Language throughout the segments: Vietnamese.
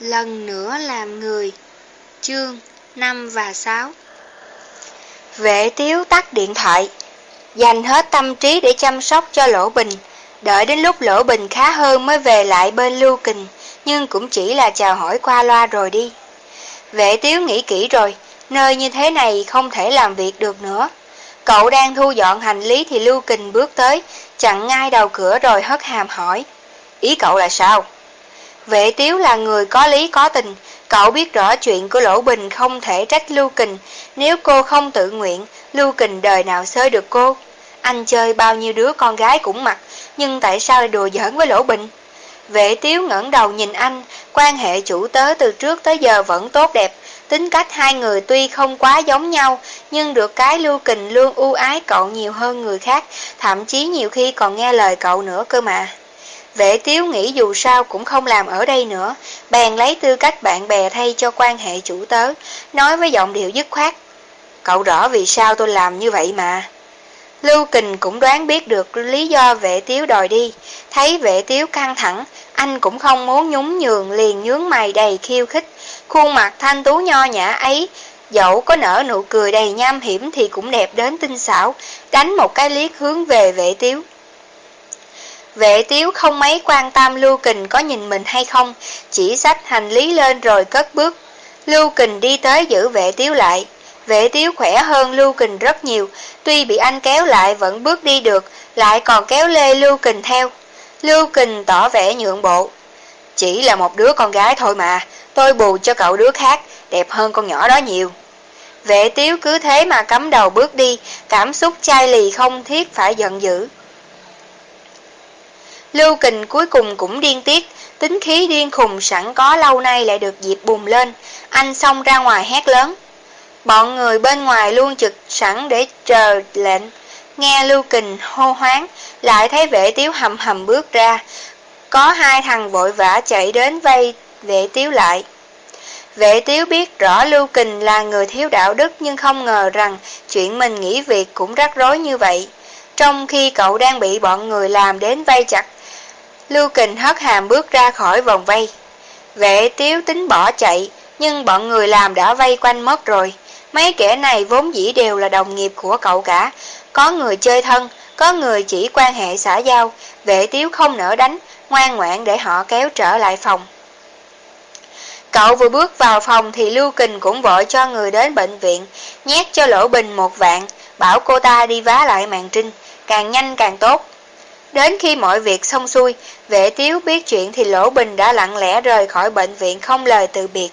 lần nữa làm người. Chương 5 và 6 Vệ tiếu tắt điện thoại, dành hết tâm trí để chăm sóc cho Lỗ Bình. Đợi đến lúc Lỗ Bình khá hơn mới về lại bên Lưu Kình, nhưng cũng chỉ là chào hỏi qua loa rồi đi. Vệ tiếu nghĩ kỹ rồi, nơi như thế này không thể làm việc được nữa. Cậu đang thu dọn hành lý thì Lưu Kình bước tới, chặn ngay đầu cửa rồi hất hàm hỏi. Ý cậu là sao? Vệ tiếu là người có lý có tình, cậu biết rõ chuyện của Lỗ Bình không thể trách Lưu Kình, nếu cô không tự nguyện, Lưu Kình đời nào xơi được cô. Anh chơi bao nhiêu đứa con gái cũng mặc, nhưng tại sao lại đùa giỡn với Lỗ Bình? Vệ tiếu ngẩng đầu nhìn anh, quan hệ chủ tớ từ trước tới giờ vẫn tốt đẹp, tính cách hai người tuy không quá giống nhau, nhưng được cái Lưu Kình luôn ưu ái cậu nhiều hơn người khác, thậm chí nhiều khi còn nghe lời cậu nữa cơ mà. Vệ tiếu nghĩ dù sao cũng không làm ở đây nữa, bèn lấy tư cách bạn bè thay cho quan hệ chủ tớ, nói với giọng điệu dứt khoát. Cậu rõ vì sao tôi làm như vậy mà. Lưu Kình cũng đoán biết được lý do vệ tiếu đòi đi, thấy vệ tiếu căng thẳng, anh cũng không muốn nhún nhường liền nhướng mày đầy khiêu khích, khuôn mặt thanh tú nho nhã ấy, dẫu có nở nụ cười đầy nham hiểm thì cũng đẹp đến tinh xảo, đánh một cái liếc hướng về vệ tiếu. Vệ tiếu không mấy quan tâm Lưu Kình có nhìn mình hay không, chỉ xách hành lý lên rồi cất bước. Lưu Kình đi tới giữ vệ tiếu lại. Vệ tiếu khỏe hơn Lưu Kình rất nhiều, tuy bị anh kéo lại vẫn bước đi được, lại còn kéo lê Lưu Kình theo. Lưu Kình tỏ vẻ nhượng bộ. Chỉ là một đứa con gái thôi mà, tôi bù cho cậu đứa khác, đẹp hơn con nhỏ đó nhiều. Vệ tiếu cứ thế mà cắm đầu bước đi, cảm xúc chai lì không thiết phải giận dữ. Lưu Kình cuối cùng cũng điên tiết, tính khí điên khùng sẵn có lâu nay lại được dịp bùng lên, anh xông ra ngoài hét lớn. Bọn người bên ngoài luôn trực sẵn để chờ lệnh, nghe Lưu Kình hô hoáng, lại thấy vệ tiếu hầm hầm bước ra. Có hai thằng vội vã chạy đến vây vệ tiếu lại. Vệ tiếu biết rõ Lưu Kình là người thiếu đạo đức nhưng không ngờ rằng chuyện mình nghỉ việc cũng rắc rối như vậy. Trong khi cậu đang bị bọn người làm đến vây chặt Lưu Kình hất hàm bước ra khỏi vòng vây. Vệ tiếu tính bỏ chạy, nhưng bọn người làm đã vây quanh mất rồi. Mấy kẻ này vốn dĩ đều là đồng nghiệp của cậu cả. Có người chơi thân, có người chỉ quan hệ xã giao. Vệ tiếu không nỡ đánh, ngoan ngoãn để họ kéo trở lại phòng. Cậu vừa bước vào phòng thì Lưu Kình cũng vội cho người đến bệnh viện, nhét cho Lỗ Bình một vạn, bảo cô ta đi vá lại màn trinh, càng nhanh càng tốt. Đến khi mọi việc xong xuôi, vệ tiếu biết chuyện thì Lỗ Bình đã lặng lẽ rời khỏi bệnh viện không lời từ biệt.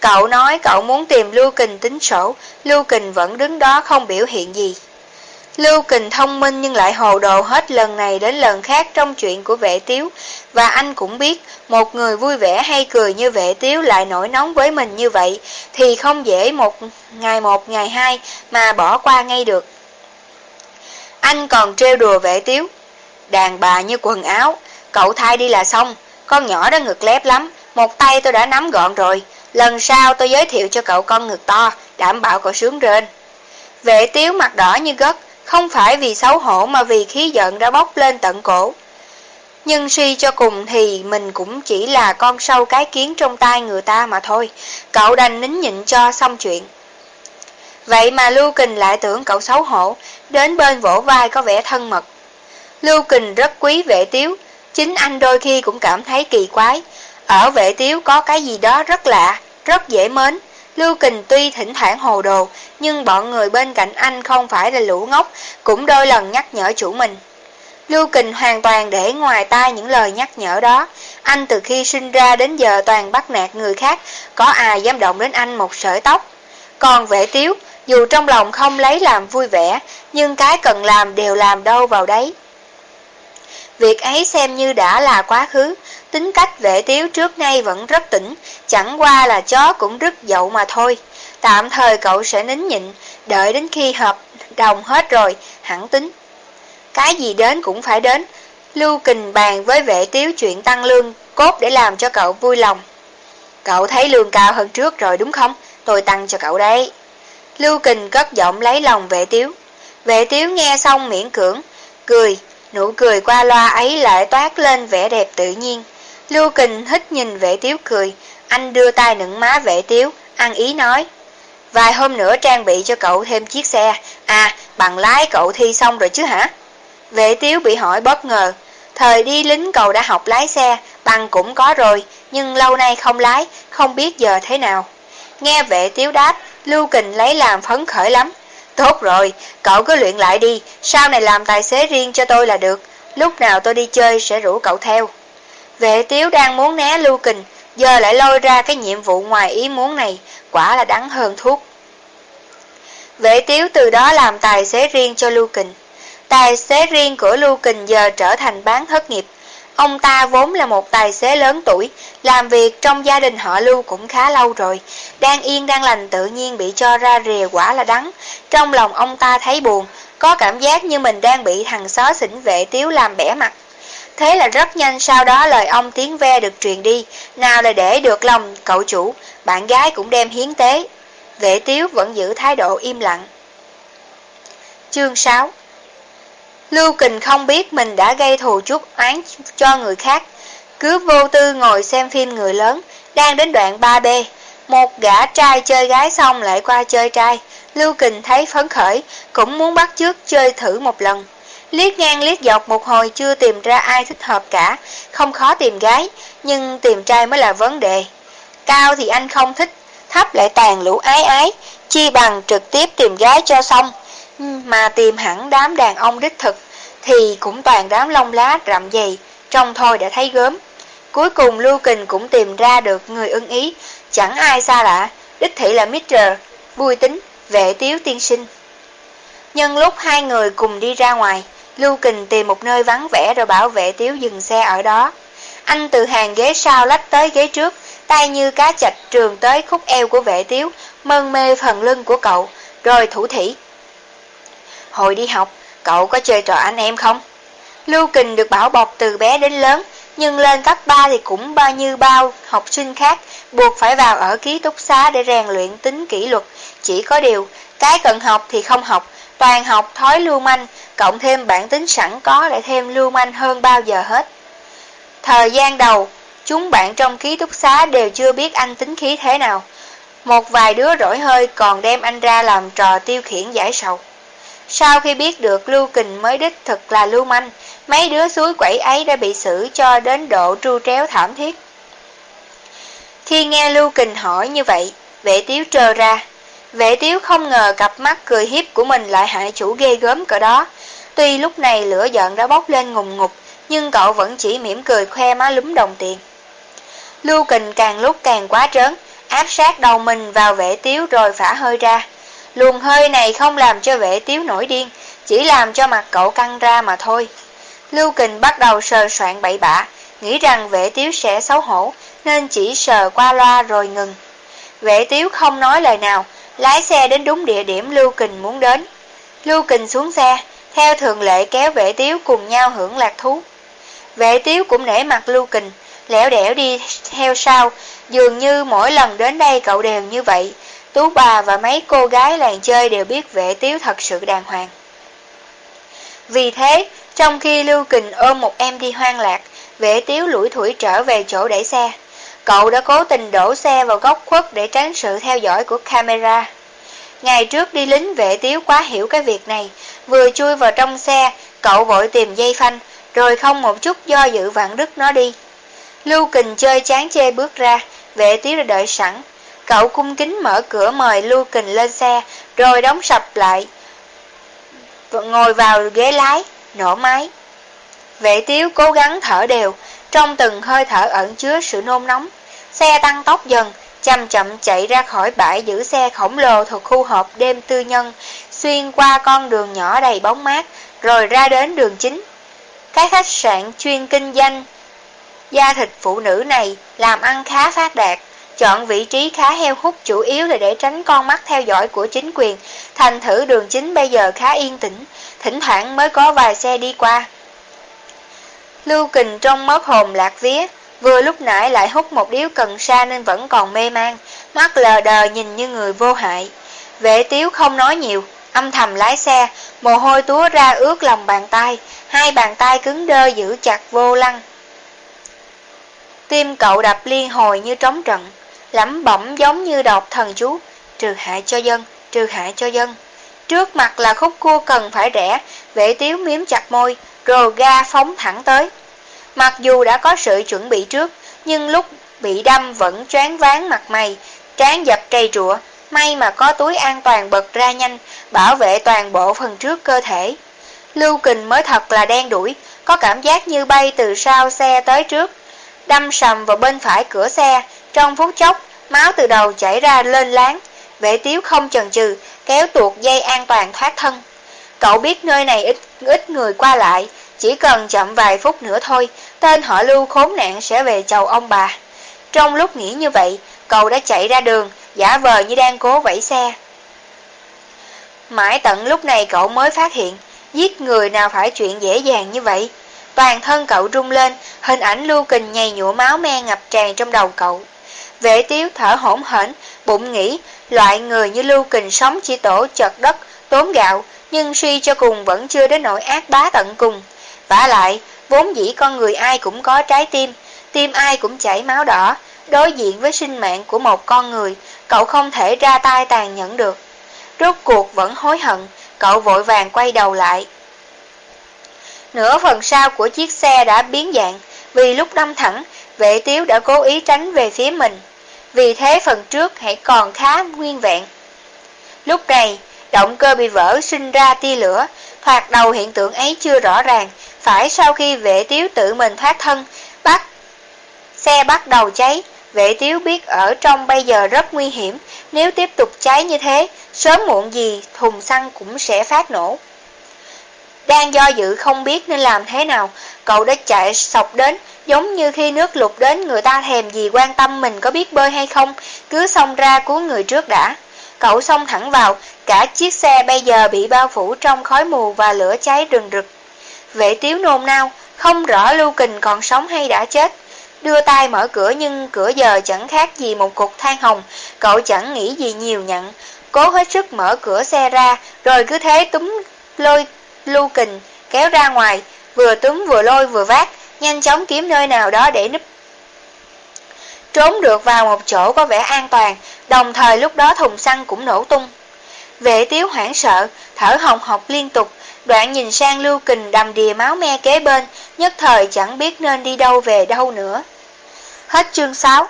Cậu nói cậu muốn tìm Lưu Kình tính sổ, Lưu Kình vẫn đứng đó không biểu hiện gì. Lưu Kình thông minh nhưng lại hồ đồ hết lần này đến lần khác trong chuyện của vệ tiếu, và anh cũng biết một người vui vẻ hay cười như vệ tiếu lại nổi nóng với mình như vậy, thì không dễ một ngày một ngày hai mà bỏ qua ngay được. Anh còn trêu đùa vệ tiếu, Đàn bà như quần áo, cậu thay đi là xong, con nhỏ đó ngực lép lắm, một tay tôi đã nắm gọn rồi, lần sau tôi giới thiệu cho cậu con ngực to, đảm bảo cậu sướng rên. Vệ tiếu mặt đỏ như gất, không phải vì xấu hổ mà vì khí giận đã bốc lên tận cổ. Nhưng suy cho cùng thì mình cũng chỉ là con sâu cái kiến trong tay người ta mà thôi, cậu đành nín nhịn cho xong chuyện. Vậy mà Lưu Kình lại tưởng cậu xấu hổ, đến bên vỗ vai có vẻ thân mật. Lưu Kình rất quý vệ tiếu, chính anh đôi khi cũng cảm thấy kỳ quái. Ở vệ tiếu có cái gì đó rất lạ, rất dễ mến. Lưu Kình tuy thỉnh thoảng hồ đồ, nhưng bọn người bên cạnh anh không phải là lũ ngốc, cũng đôi lần nhắc nhở chủ mình. Lưu Kình hoàn toàn để ngoài tai những lời nhắc nhở đó. Anh từ khi sinh ra đến giờ toàn bắt nạt người khác, có ai dám động đến anh một sợi tóc. Còn vệ tiếu, dù trong lòng không lấy làm vui vẻ, nhưng cái cần làm đều làm đâu vào đấy. Việc ấy xem như đã là quá khứ, tính cách vệ tiếu trước nay vẫn rất tỉnh, chẳng qua là chó cũng rất dậu mà thôi. Tạm thời cậu sẽ nín nhịn, đợi đến khi hợp đồng hết rồi, hẳn tính. Cái gì đến cũng phải đến. Lưu Kình bàn với vệ tiếu chuyện tăng lương, cốt để làm cho cậu vui lòng. Cậu thấy lương cao hơn trước rồi đúng không? Tôi tăng cho cậu đấy. Lưu Kình cất giọng lấy lòng vệ tiếu. Vệ tiếu nghe xong miễn cưỡng, cười, Nụ cười qua loa ấy lại toát lên vẻ đẹp tự nhiên. Lưu Kình hít nhìn vệ tiếu cười, anh đưa tay nựng má vệ tiếu, ăn ý nói. Vài hôm nữa trang bị cho cậu thêm chiếc xe, à, bằng lái cậu thi xong rồi chứ hả? Vệ tiếu bị hỏi bất ngờ, thời đi lính cậu đã học lái xe, bằng cũng có rồi, nhưng lâu nay không lái, không biết giờ thế nào. Nghe vệ tiếu đáp, Lưu Kình lấy làm phấn khởi lắm. Tốt rồi, cậu cứ luyện lại đi, sau này làm tài xế riêng cho tôi là được, lúc nào tôi đi chơi sẽ rủ cậu theo. Vệ tiếu đang muốn né Lưu Kình, giờ lại lôi ra cái nhiệm vụ ngoài ý muốn này, quả là đắng hơn thuốc. Vệ tiếu từ đó làm tài xế riêng cho Lưu Kình. Tài xế riêng của Lưu Kình giờ trở thành bán thất nghiệp. Ông ta vốn là một tài xế lớn tuổi, làm việc trong gia đình họ Lưu cũng khá lâu rồi. Đang yên đang lành tự nhiên bị cho ra rìa quả là đắng. Trong lòng ông ta thấy buồn, có cảm giác như mình đang bị thằng xó xỉnh vệ tiếu làm bẻ mặt. Thế là rất nhanh sau đó lời ông tiếng ve được truyền đi, nào là để được lòng cậu chủ, bạn gái cũng đem hiến tế. Vệ tiếu vẫn giữ thái độ im lặng. Chương 6 Lưu Kình không biết mình đã gây thù chuốc oán cho người khác, cứ vô tư ngồi xem phim người lớn, đang đến đoạn 3B. Một gã trai chơi gái xong lại qua chơi trai, Lưu Kình thấy phấn khởi, cũng muốn bắt chước chơi thử một lần. Liếc ngang liếc dọc một hồi chưa tìm ra ai thích hợp cả, không khó tìm gái, nhưng tìm trai mới là vấn đề. Cao thì anh không thích, thấp lại tàn lũ ái ái, chi bằng trực tiếp tìm gái cho xong. Mà tìm hẳn đám đàn ông đích thực, thì cũng toàn đám lông lá rậm dày, trông thôi đã thấy gớm. Cuối cùng Lưu Kình cũng tìm ra được người ưng ý, chẳng ai xa lạ, đích thị là Mr. Vui tính, vệ tiếu tiên sinh. Nhân lúc hai người cùng đi ra ngoài, Lưu Kình tìm một nơi vắng vẻ rồi bảo vệ tiếu dừng xe ở đó. Anh từ hàng ghế sau lách tới ghế trước, tay như cá chạch trường tới khúc eo của vệ tiếu, mơn mê phần lưng của cậu, rồi thủ thỉ. Hồi đi học, cậu có chơi trò anh em không? Lưu Kình được bảo bọc từ bé đến lớn, nhưng lên cấp 3 thì cũng bao nhiêu bao học sinh khác, buộc phải vào ở ký túc xá để rèn luyện tính kỷ luật. Chỉ có điều, cái cần học thì không học, toàn học thói lưu manh, cộng thêm bản tính sẵn có lại thêm lưu manh hơn bao giờ hết. Thời gian đầu, chúng bạn trong ký túc xá đều chưa biết anh tính khí thế nào. Một vài đứa rỗi hơi còn đem anh ra làm trò tiêu khiển giải sầu. Sau khi biết được Lưu Kình mới đích thực là lưu manh, mấy đứa suối quẩy ấy đã bị xử cho đến độ tru tréo thảm thiết. Khi nghe Lưu Kình hỏi như vậy, vệ tiếu trơ ra. Vệ tiếu không ngờ cặp mắt cười hiếp của mình lại hại chủ ghê gớm cỡ đó. Tuy lúc này lửa giận đã bốc lên ngùng ngục, nhưng cậu vẫn chỉ mỉm cười khoe má lúm đồng tiền. Lưu Kình càng lúc càng quá trớn, áp sát đầu mình vào vệ tiếu rồi phả hơi ra. Luồng hơi này không làm cho vệ tiếu nổi điên, chỉ làm cho mặt cậu căng ra mà thôi. Lưu Kình bắt đầu sờ soạn bậy bạ, nghĩ rằng vệ tiếu sẽ xấu hổ, nên chỉ sờ qua loa rồi ngừng. Vệ tiếu không nói lời nào, lái xe đến đúng địa điểm Lưu Kình muốn đến. Lưu Kình xuống xe, theo thường lệ kéo vệ tiếu cùng nhau hưởng lạc thú. Vệ tiếu cũng nể mặt Lưu Kình, lẻo đẻo đi theo sau, dường như mỗi lần đến đây cậu đều như vậy. Tú bà và mấy cô gái làng chơi đều biết vệ tiếu thật sự đàng hoàng. Vì thế, trong khi Lưu Kình ôm một em đi hoang lạc, vệ tiếu lủi thủi trở về chỗ để xe. Cậu đã cố tình đổ xe vào góc khuất để tránh sự theo dõi của camera. Ngày trước đi lính vệ tiếu quá hiểu cái việc này, vừa chui vào trong xe, cậu vội tìm dây phanh, rồi không một chút do dự vặn đứt nó đi. Lưu Kình chơi chán chê bước ra, vệ tiếu đã đợi sẵn. Cậu cung kính mở cửa mời Lưu Kình lên xe, rồi đóng sập lại, ngồi vào ghế lái, nổ máy. Vệ tiếu cố gắng thở đều, trong từng hơi thở ẩn chứa sự nôn nóng. Xe tăng tốc dần, chậm chậm chạy ra khỏi bãi giữ xe khổng lồ thuộc khu hộp đêm tư nhân, xuyên qua con đường nhỏ đầy bóng mát, rồi ra đến đường chính. Cái khách sạn chuyên kinh doanh da thịt phụ nữ này làm ăn khá phát đạt, chọn vị trí khá heo hút chủ yếu là để tránh con mắt theo dõi của chính quyền, thành thử đường chính bây giờ khá yên tĩnh, thỉnh thoảng mới có vài xe đi qua. Lưu Kình trong mất hồn lạc vía, vừa lúc nãy lại hút một điếu cần sa nên vẫn còn mê man, mắt lờ đờ nhìn như người vô hại. Vệ tiếu không nói nhiều, âm thầm lái xe, mồ hôi túa ra ướt lòng bàn tay, hai bàn tay cứng đơ giữ chặt vô lăng. Tim cậu đập liên hồi như trống trận, lẩm bẩm giống như đọc thần chú, trừ hại cho dân, trừ hại cho dân. Trước mặt là khúc cua cần phải rẽ, vệ tiếu miếm chặt môi, rồi ga phóng thẳng tới. Mặc dù đã có sự chuẩn bị trước, nhưng lúc bị đâm vẫn choáng váng mặt mày, trán dập cây rụa, may mà có túi an toàn bật ra nhanh, bảo vệ toàn bộ phần trước cơ thể. Lưu Kình mới thật là đen đuổi, có cảm giác như bay từ sau xe tới trước, đâm sầm vào bên phải cửa xe, trong phút chốc, máu từ đầu chảy ra lên láng, vệ tiếu không chần chừ, kéo tuột dây an toàn thoát thân. Cậu biết nơi này ít, ít người qua lại, chỉ cần chậm vài phút nữa thôi, tên họ lưu khốn nạn sẽ về chầu ông bà. Trong lúc nghĩ như vậy, cậu đã chạy ra đường, giả vờ như đang cố vẫy xe. Mãi tận lúc này cậu mới phát hiện, giết người nào phải chuyện dễ dàng như vậy. Toàn thân cậu rung lên, hình ảnh lưu kình nhầy nhụa máu me ngập tràn trong đầu cậu. Vệ tiếu thở hổn hển, bụng nghĩ, loại người như lưu kình sống chỉ tổ chật đất, tốn gạo, nhưng suy cho cùng vẫn chưa đến nỗi ác bá tận cùng. vả lại, vốn dĩ con người ai cũng có trái tim, tim ai cũng chảy máu đỏ, đối diện với sinh mạng của một con người, cậu không thể ra tay tàn nhẫn được. Rốt cuộc vẫn hối hận, cậu vội vàng quay đầu lại. Nửa phần sau của chiếc xe đã biến dạng, vì lúc đâm thẳng, vệ tiếu đã cố ý tránh về phía mình. Vì thế phần trước hãy còn khá nguyên vẹn. Lúc này, động cơ bị vỡ sinh ra tia lửa, thoạt đầu hiện tượng ấy chưa rõ ràng, phải sau khi vệ tiếu tự mình thoát thân, bắt xe bắt đầu cháy, vệ tiếu biết ở trong bây giờ rất nguy hiểm, nếu tiếp tục cháy như thế, sớm muộn gì thùng xăng cũng sẽ phát nổ. Đang do dự không biết nên làm thế nào, cậu đã chạy sọc đến, giống như khi nước lụt đến người ta thèm gì quan tâm mình có biết bơi hay không, cứ xông ra cứu người trước đã. Cậu xông thẳng vào, cả chiếc xe bây giờ bị bao phủ trong khói mù và lửa cháy rừng rực. Vệ tiếu nôn nao, không rõ Lưu Kình còn sống hay đã chết. Đưa tay mở cửa nhưng cửa giờ chẳng khác gì một cục than hồng, cậu chẳng nghĩ gì nhiều nhận. Cố hết sức mở cửa xe ra, rồi cứ thế túm lôi Lưu Kình kéo ra ngoài, vừa túm vừa lôi vừa vác, nhanh chóng kiếm nơi nào đó để núp. Trốn được vào một chỗ có vẻ an toàn, đồng thời lúc đó thùng xăng cũng nổ tung. Vệ tiếu hoảng sợ, thở hồng hộc liên tục, đoạn nhìn sang Lưu Kình đầm đìa máu me kế bên, nhất thời chẳng biết nên đi đâu về đâu nữa. Hết chương 6